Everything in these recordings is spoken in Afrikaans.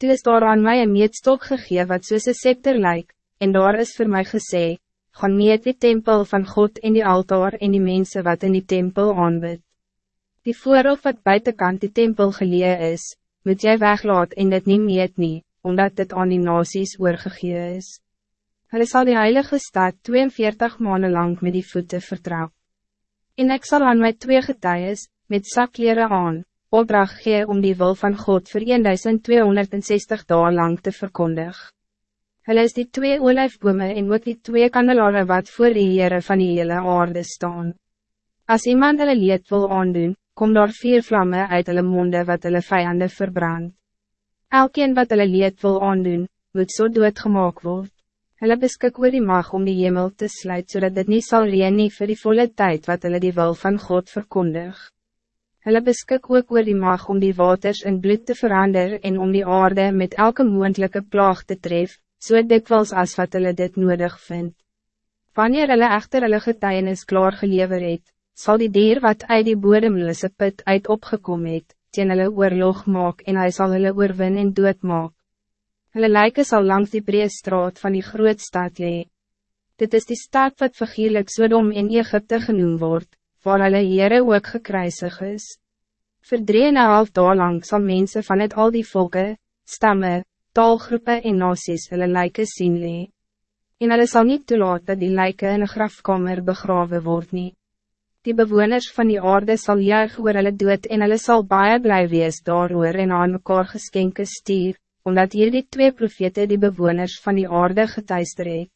Toe is daar aan my een meetstok gegee wat soos een scepter lyk, en daar is voor mij gesê, gaan meet die tempel van God in die altaar en die mensen wat in die tempel aanbid. Die voorhof wat buitenkant die tempel gelee is, moet jij weglaat en dit niet meet nie, omdat dit aan die nasies oorgegee is. Hulle sal die heilige stad 42 maanden lang met die voeten vertrap. En ik zal aan my twee getuies, met sakleren aan, opdracht gee om die wil van God voor 1260 dagen lang te verkondig. Hulle is die twee olijfbome en ook die twee kandelare wat voor die Heere van die hele aarde staan. Als iemand hulle leed wil aandoen, kom daar vier vlammen uit hulle monde wat hulle vijanden verbrand. Elkeen wat hulle leed wil aandoen, moet so doodgemaak word. Hulle beskik oor die mag om die hemel te sluiten, zodat dit niet zal reen nie vir die volle tijd wat hulle die wil van God verkondigt. Hulle beskik ook oor die mag om die waters in bloed te veranderen en om die aarde met elke moendlijke plaag te tref, so dikwijls as wat hulle dit nodig vindt. Wanneer hulle echter hulle getuienis klaar gelever het, sal die dier wat uit die bodemlose put uit opgekom het, teen hulle oorlog maak en hy sal hulle oorwin en doodmaak. Hulle lijken sal langs die breed straat van die groot stad lee. Dit is die stad wat vergierlik Sodom in Egypte genoemd wordt waar hulle Heere ook gekruisig is. Voor drie en een half dag lang sal mense van het al die volken, stammen, taalgroepen en nasies hulle lijken sien lee. En hulle sal niet toelaat dat die lijken in een grafkamer begraven word nie. Die bewoners van die aarde sal juig oor hulle dood en hulle sal baie bly wees daar en aan mekaar geskenke stier, omdat hier die twee profete die bewoners van die aarde getuister het.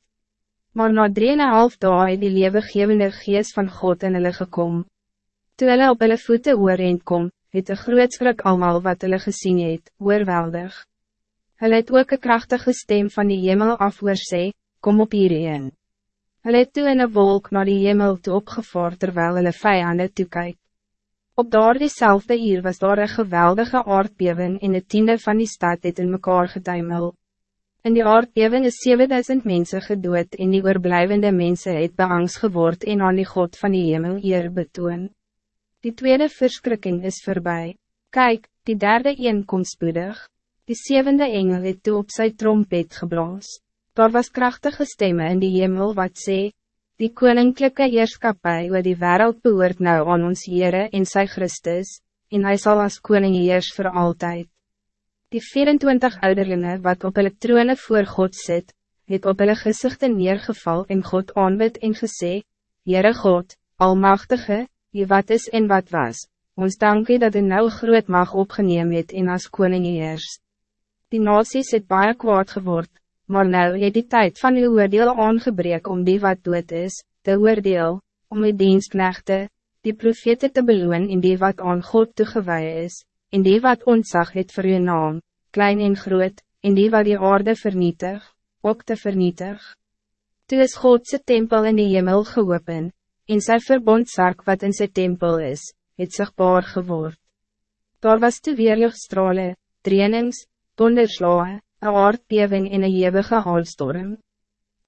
Maar na drieënhalf dae het die levengevende gees van God in hulle gekom. Toe hulle op hulle voete oorend kom, het een groot skrik almal wat hulle gesien het, oorweldig. Hulle het ook een krachtige stem van die hemel af oor sê, kom op hierheen. Hulle het toe in een wolk naar die hemel toe opgevaar terwijl hulle vijanden toekyk. Op daar diezelfde uur was daar een geweldige aardbeving en de tiende van die stad het in mekaar getuimel. In die aardbeving is 7000 mensen gedood en die oorblijvende mensen het beangst geword en aan die God van die hemel eer betoon. Die tweede verschrikking is voorbij. Kijk, die derde een komt spoedig. Die zevende engel het toe op sy trompet geblaas. Daar was krachtige stemmen in die hemel wat sê, die koninklijke heerskapie oor die wereld behoort nou aan ons Heere en sy Christus, en hij zal als koning heers voor altijd. Die 24 ouderlinge wat op hulle trone voor God zit, het op hulle gezichten neergeval en God aanbid en gesê, Heere God, Almachtige, die wat is en wat was, ons dank u dat u nou groot mag opgeneem het en as koning eers. Die nasies het baie kwaad geword, maar nou het die tijd van uw oordeel aangebreek om die wat dood is, te oordeel, om uw dienstknechte, die profete te beloon in die wat aan God toegeweid is, en die wat ontzag het voor uw naam, klein en groot, en die wat die aarde vernietig, ook te vernietig. Toe is Godse tempel in die hemel geopen, en sy verbondzak wat in sy tempel is, het sigbaar geword. Daar was toe weerlichtstrale, trainings, donderslae, een aardbeving en een hevige haalstorm.